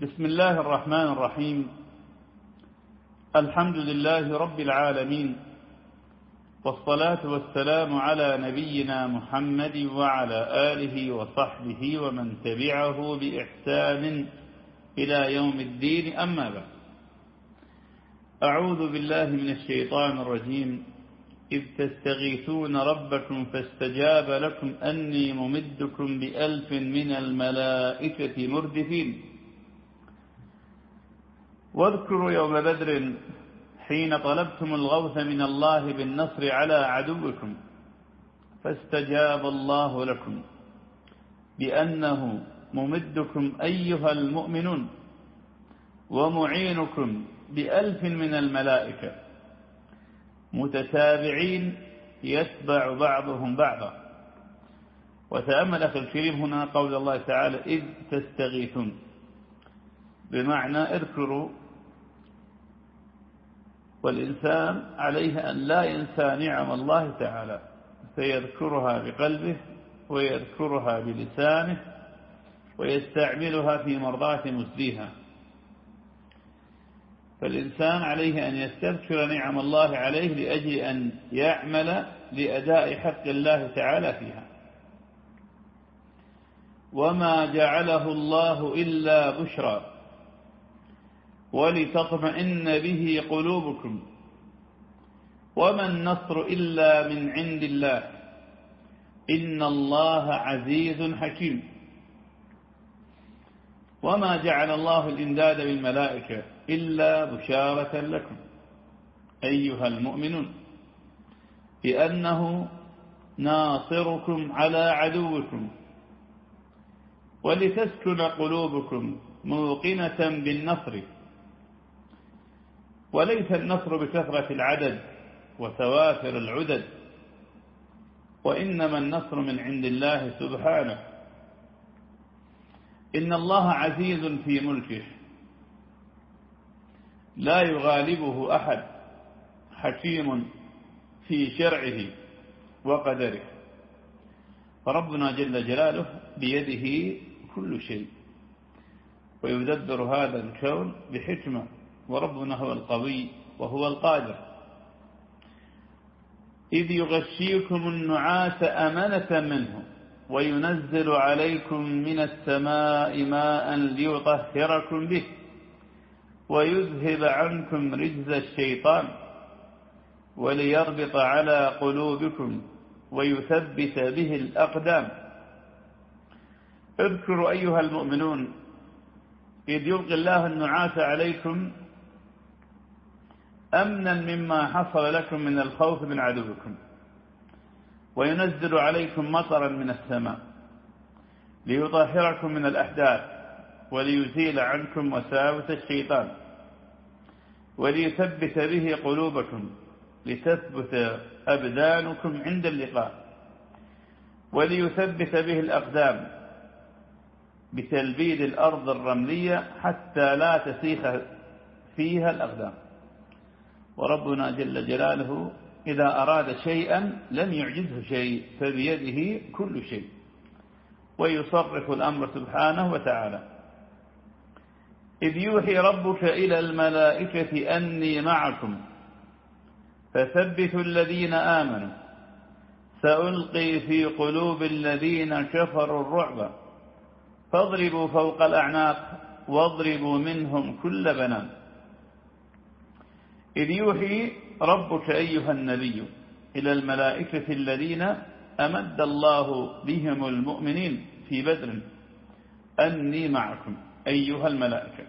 بسم الله الرحمن الرحيم. الحمد لله رب العالمين والصلاة والسلام على نبينا محمد وعلى آله وصحبه ومن تبعه بإحسان إلى يوم الدين. أما بعد أعوذ بالله من الشيطان الرجيم. إذ تستغيثون ربكم فاستجاب لكم أني ممدكم بألف من الملائكة مردفين. واذكروا يوم بدر حين طلبتم الغوث من الله بالنصر على عدوكم فاستجاب الله لكم بأنه ممدكم أيها المؤمنون ومعينكم بألف من الملائكة متتابعين يتبع بعضهم بعضا وتأمل أخي الكريم هنا قول الله تعالى إذ تستغيثون بمعنى اذكروا والإنسان عليه أن لا ينسى نعم الله تعالى فيذكرها بقلبه ويذكرها بلسانه ويستعملها في مرضاة مسليها فالإنسان عليه أن يستذكر نعم الله عليه لأجل أن يعمل لأداء حق الله تعالى فيها. وما جعله الله إلا بشرى. ولتطمئن به قلوبكم. وما النصر إلا من عند الله. إن الله عزيز حكيم. وما جعل الله الإمداد بالملائكة إلا بشارة لكم. أيها المؤمنون بأنه ناصركم على عدوكم. ولتسكن قلوبكم موقنة بالنصر. وليس النصر بكثرة العدد وتوافر العدد وإنما النصر من عند الله سبحانه. إن الله عزيز في ملكه لا يغالبه أحد حكيم في شرعه وقدره. فربنا جل جلاله بيده كل شيء ويدبر هذا الكون بحكمة. وربنا هو القوي وهو القادر. إذ يغشيكم النعاس أمنة منه وينزل عليكم من السماء ماء ليطهركم به ويذهب عنكم رجز الشيطان وليربط على قلوبكم ويثبت به الأقدام. اذكروا أيها المؤمنون إذ يلقي الله النعاس عليكم أمنا مما حصل لكم من الخوف من عدوكم. وينزل عليكم مطرا من السماء ليطهركم من الأحداث وليزيل عنكم وساوس الشيطان وليثبت به قلوبكم لتثبت أبدانكم عند اللقاء وليثبت به الأقدام بتلبيد الأرض الرملية حتى لا تسيخ فيها الأقدام. وربنا جل جلاله إذا أراد شيئا لم يعجزه شيء فبيده كل شيء. ويصرف الأمر سبحانه وتعالى. إذ يوحي ربك إلى الملائكة أني معكم. فثبتوا الذين آمنوا. سألقي في قلوب الذين كفروا الرعب. فاضربوا فوق الأعناق واضربوا منهم كل بنان. إذ يوحي ربك أيها النبي إلى الملائكة الذين أمد الله بهم المؤمنين في بدر أني معكم أيها الملائكة.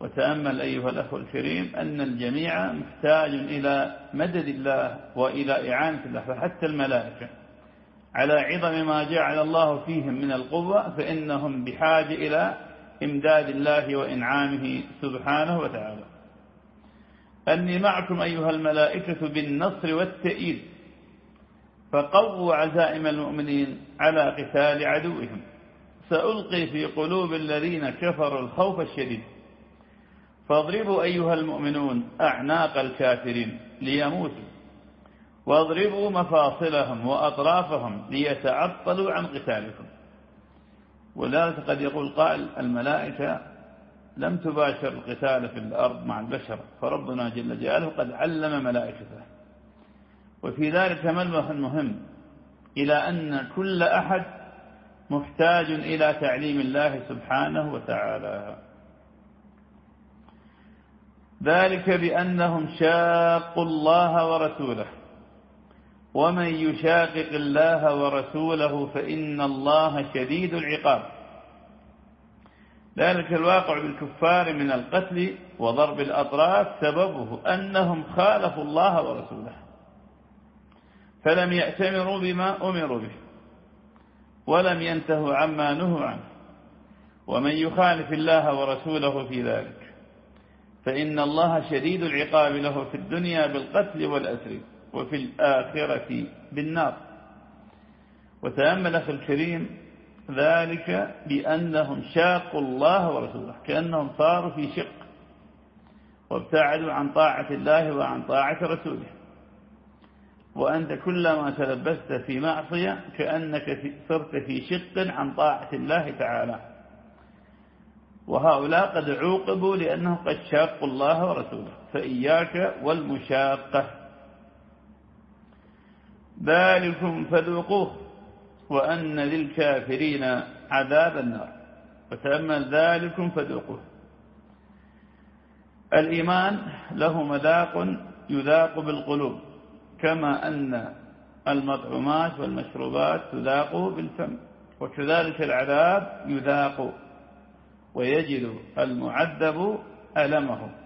وتأمل أيها الأخوة الكريم أن الجميع محتاج إلى مدد الله وإلى إعانة الله فحتى الملائكة. على عظم ما جعل الله فيهم من القوة فإنهم بحاجة إلى إمداد الله وإنعامه سبحانه وتعالى. أني معكم أيها الملائكة بالنصر والتأييد. فقووا عزائم المؤمنين على قتال عدوهم. سألقي في قلوب الذين كفروا الخوف الشديد. فاضربوا أيها المؤمنون أعناق الكافرين ليموتوا. واضربوا مفاصلهم وأطرافهم ليتعطلوا عن قتالكم. ولذلك قد يقول قائل الملائكة لم تباشر القتال في الأرض مع البشر فربنا جل جلاله قد علم ملائكته. وفي ذلك ملمح مهم إلى أن كل أحد محتاج إلى تعليم الله سبحانه وتعالى. ذلك بأنهم شاقوا الله ورسوله. ومن يشاقق الله ورسوله فإن الله شديد العقاب. ذلك الواقع بالكفار من القتل وضرب الأطراف سببه أنهم خالفوا الله ورسوله فلم يأتمروا بما أمروا به ولم ينتهوا عما نهوا عنه ومن يخالف الله ورسوله في ذلك فإن الله شديد العقاب له في الدنيا بالقتل والأسر وفي الآخرة بالنار. وتأمل أخي الكريم ذلك بأنهم شاقوا الله ورسوله كأنهم صاروا في شق وابتعدوا عن طاعة الله وعن طاعة رسوله. وأنت كلما تلبست في معصية كأنك صرت في شق عن طاعة الله تعالى. وهؤلاء قد عوقبوا لأنهم قد شاقوا الله ورسوله. فإياك والمشاقة. ذلكم فذوقوه. وأن للكافرين عذاب النار. وتأمل ذلكم فذوقوه. الإيمان له مذاق يذاق بالقلوب كما أن المطعومات والمشروبات تذاق بالفم وكذلك العذاب يذاق ويجد المعذب ألمه.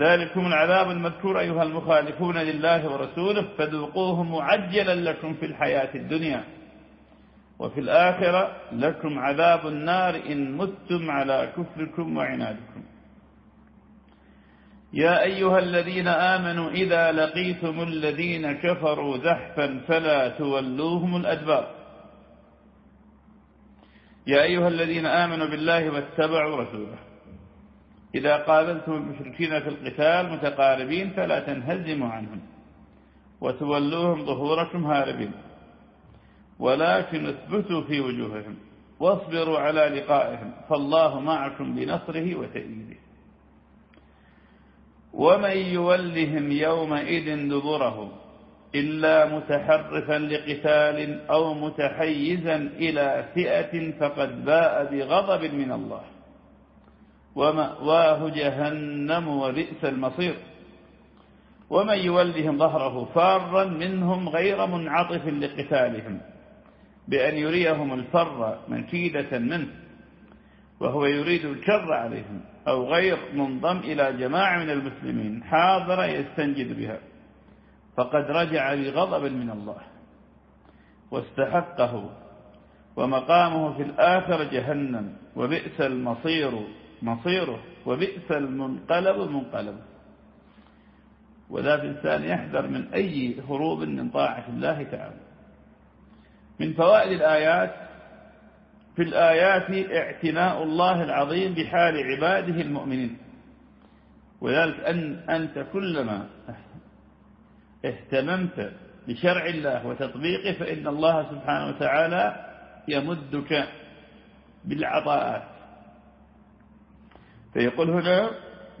ذلكم العذاب المذكور أيها المخالفون لله ورسوله فذوقوه معجلا لكم في الحياة الدنيا. وفي الآخرة لكم عذاب النار إن متم على كفركم وعنادكم. يا أيها الذين آمنوا إذا لقيتم الذين كفروا زحفا فلا تولوهم الأدبار. يا أيها الذين آمنوا بالله واتبعوا رسوله. إذا قابلتم المشركين في القتال متقاربين فلا تنهزموا عنهم وتولوهم ظهوركم هاربين. ولكن اثبتوا في وجوههم واصبروا على لقائهم فالله معكم بنصره وتأييده. ومن يولهم يومئذ دبره إلا متحرفا لقتال أو متحيزا إلى فئة فقد باء بغضب من الله. ومأواه جهنم وبئس المصير. ومن يولهم ظهره فارا منهم غير منعطف لقتالهم بأن يريهم الفر منكيدة منه وهو يريد الكر عليهم أو غير منضم إلى جماعة من المسلمين حاضر يستنجد بها فقد رجع بغضب من الله واستحقه ومقامه في الآخر جهنم وبئس المصير. مصيره وبئس المنقلب منقلب. وذا الإنسان يحذر من أي هروب من طاعة الله تعالى. من فوائد الآيات في الآيات اعتناء الله العظيم بحال عباده المؤمنين. وذلك أن أنت كلما اهتممت بشرع الله وتطبيقه فإن الله سبحانه وتعالى يمدك بالعطاءات. فيقول هنا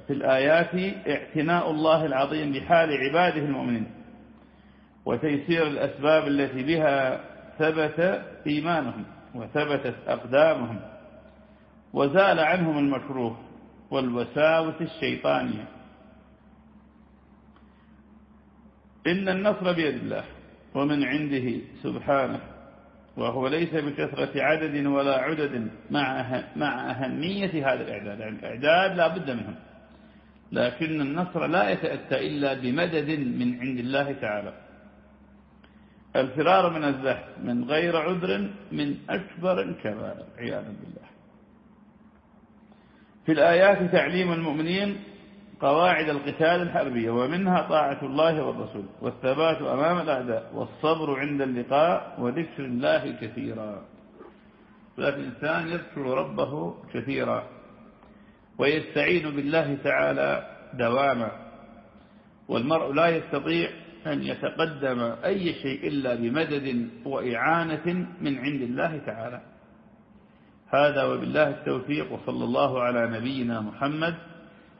في الآيات اعتناء الله العظيم بحال عباده المؤمنين وتيسير الأسباب التي بها ثبت إيمانهم وثبتت أقدامهم وزال عنهم المكروه والوساوس الشيطانية. إن النصر بيد الله ومن عنده سبحانه وهو ليس بكثرة عدد ولا عدد مع مع أهمية هذا الإعداد. يعني الإعداد لا بد منه. لكن النصر لا يتأتى إلا بمدد من عند الله تعالى. الفرار من الزحف من غير عذر من أكبر الكبائر عياذا بالله. في الآيات تعليم المؤمنين قواعد القتال الحربية ومنها طاعة الله والرسول والثبات أمام الأعداء والصبر عند اللقاء وذكر الله كثيرا. فالإنسان يذكر ربه كثيرا ويستعين بالله تعالى دواما والمرء لا يستطيع أن يتقدم أي شيء إلا بمدد وإعانة من عند الله تعالى. هذا وبالله التوفيق وصلى الله على نبينا محمد